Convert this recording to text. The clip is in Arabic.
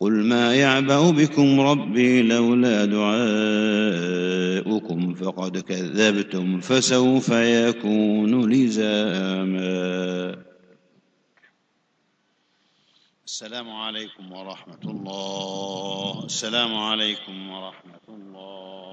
قل ما يعبأ بكم ربي لولا دعاؤكم فقد كذبتم فسوف يكون لزاما السلام عليكم ورحمة الله. السلام عليكم ورحمة الله.